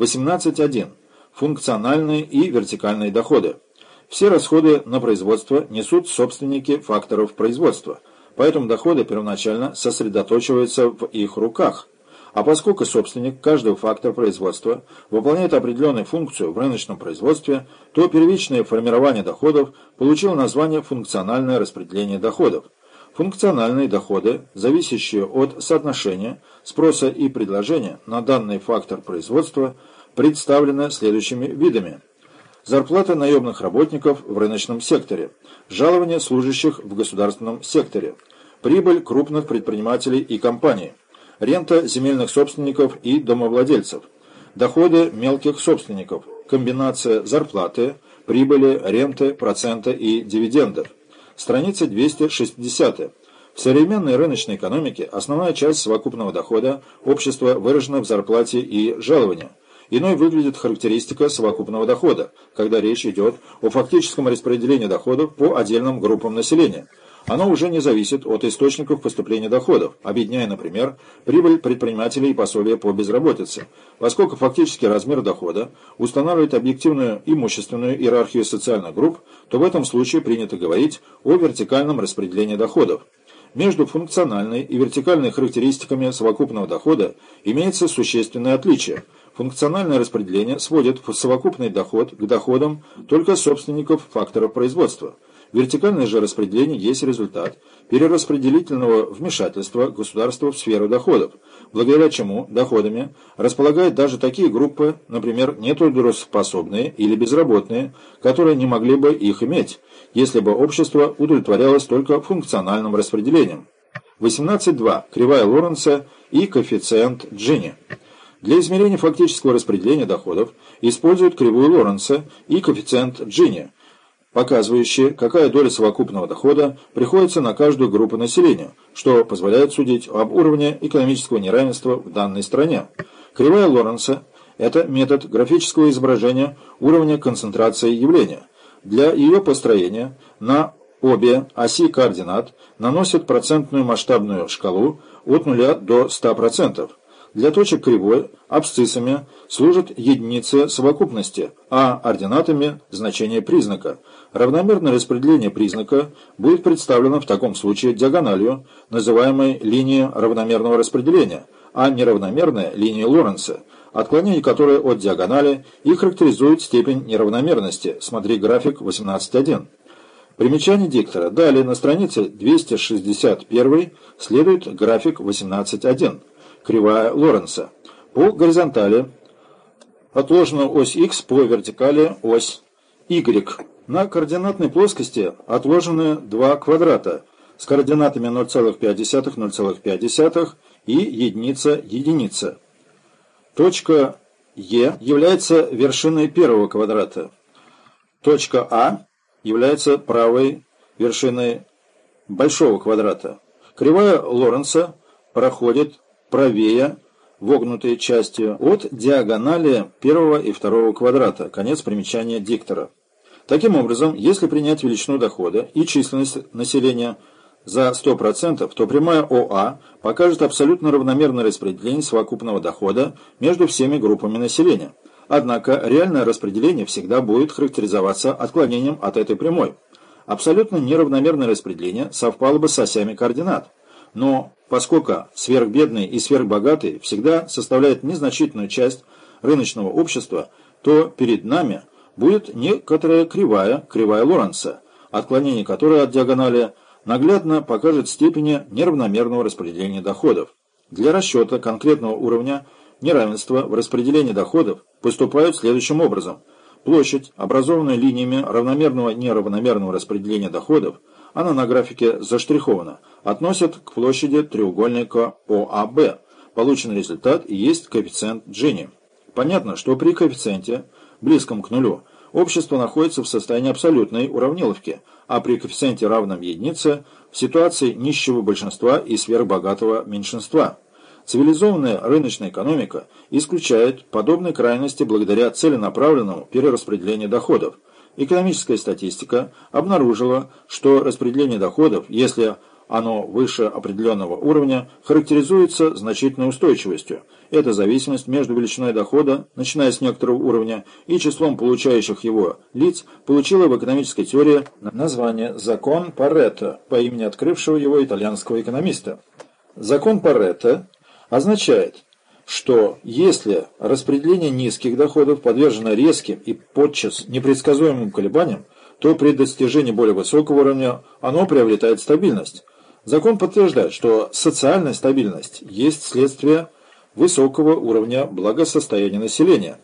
18.1. Функциональные и вертикальные доходы. Все расходы на производство несут собственники факторов производства, поэтому доходы первоначально сосредоточиваются в их руках. А поскольку собственник каждого фактора производства выполняет определенную функцию в рыночном производстве, то первичное формирование доходов получило название функциональное распределение доходов. Функциональные доходы, зависящие от соотношения спроса и предложения на данный фактор производства, представлены следующими видами. Зарплата наемных работников в рыночном секторе, жалования служащих в государственном секторе, прибыль крупных предпринимателей и компаний, рента земельных собственников и домовладельцев, доходы мелких собственников, комбинация зарплаты, прибыли, ренты, процента и дивидендов. Страница 260. В современной рыночной экономике основная часть совокупного дохода общества выражена в зарплате и жаловании. Иной выглядит характеристика совокупного дохода, когда речь идет о фактическом распределении доходов по отдельным группам населения – оно уже не зависит от источников поступления доходов, объединяя, например, прибыль предпринимателей и пособия по безработице, поскольку фактический размер дохода устанавливает объективную имущественную иерархию социальных групп, то в этом случае принято говорить о вертикальном распределении доходов. Между функциональной и вертикальной характеристиками совокупного дохода имеется существенное отличие. Функциональное распределение сводит совокупный доход к доходам только собственников факторов производства – Вертикальное же распределение есть результат перераспределительного вмешательства государства в сферу доходов, благодаря чему доходами располагают даже такие группы, например, нетрудоспособные или безработные, которые не могли бы их иметь, если бы общество удовлетворялось только функциональным распределением. 18.2. Кривая Лоренца и коэффициент Джинни. Для измерения фактического распределения доходов используют кривую Лоренца и коэффициент Джинни – показывающие, какая доля совокупного дохода приходится на каждую группу населения, что позволяет судить об уровне экономического неравенства в данной стране. Кривая Лоренса – это метод графического изображения уровня концентрации явления. Для ее построения на обе оси координат наносят процентную масштабную шкалу от 0 до 100%. Для точек кривой абсциссами служат единицы совокупности, а ординатами – значение признака. Равномерное распределение признака будет представлено в таком случае диагональю, называемой линией равномерного распределения, а неравномерная – линией Лоренца, отклонение которой от диагонали и характеризует степень неравномерности. Смотри график 18.1. Примечание диктора. Далее на странице 261 следует график 18.1 кривая Лоренца. По горизонтали отложена ось x, по вертикали ось y. На координатной плоскости отложены два квадрата с координатами 0,5, 0,5 и единица единица. Точка Е является вершиной первого квадрата. Точка А является правой вершиной большого квадрата. Кривая Лоренца проходит правее вогнутой частью от диагонали первого и второго квадрата. Конец примечания диктора. Таким образом, если принять величину дохода и численность населения за 100%, то прямая ОА покажет абсолютно равномерное распределение совокупного дохода между всеми группами населения. Однако реальное распределение всегда будет характеризоваться отклонением от этой прямой. Абсолютно неравномерное распределение совпало бы с осями координат. Но поскольку сверхбедные и сверхбогатые всегда составляют незначительную часть рыночного общества, то перед нами будет некоторая кривая, кривая Лоренца, отклонение которой от диагонали наглядно покажет степени неравномерного распределения доходов. Для расчета конкретного уровня неравенства в распределении доходов поступают следующим образом. Площадь, образованная линиями равномерного неравномерного распределения доходов, она на графике заштрихована, относят к площади треугольника ОАБ. Полученный результат и есть коэффициент Джинни. Понятно, что при коэффициенте, близком к нулю, общество находится в состоянии абсолютной уравниловки, а при коэффициенте равном единице в ситуации нищего большинства и сверхбогатого меньшинства. Цивилизованная рыночная экономика исключает подобные крайности благодаря целенаправленному перераспределению доходов – Экономическая статистика обнаружила, что распределение доходов, если оно выше определенного уровня характеризуется значительной устойчивостью. Эта зависимость между величиной дохода, начиная с некоторого уровня, и числом получающих его лиц получила в экономической теории название «закон Паретто» по имени открывшего его итальянского экономиста. Закон Паретто означает, что если распределение низких доходов подвержено резким и подчас непредсказуемым колебаниям, то при достижении более высокого уровня оно приобретает стабильность. Закон подтверждает, что социальная стабильность есть следствие высокого уровня благосостояния населения.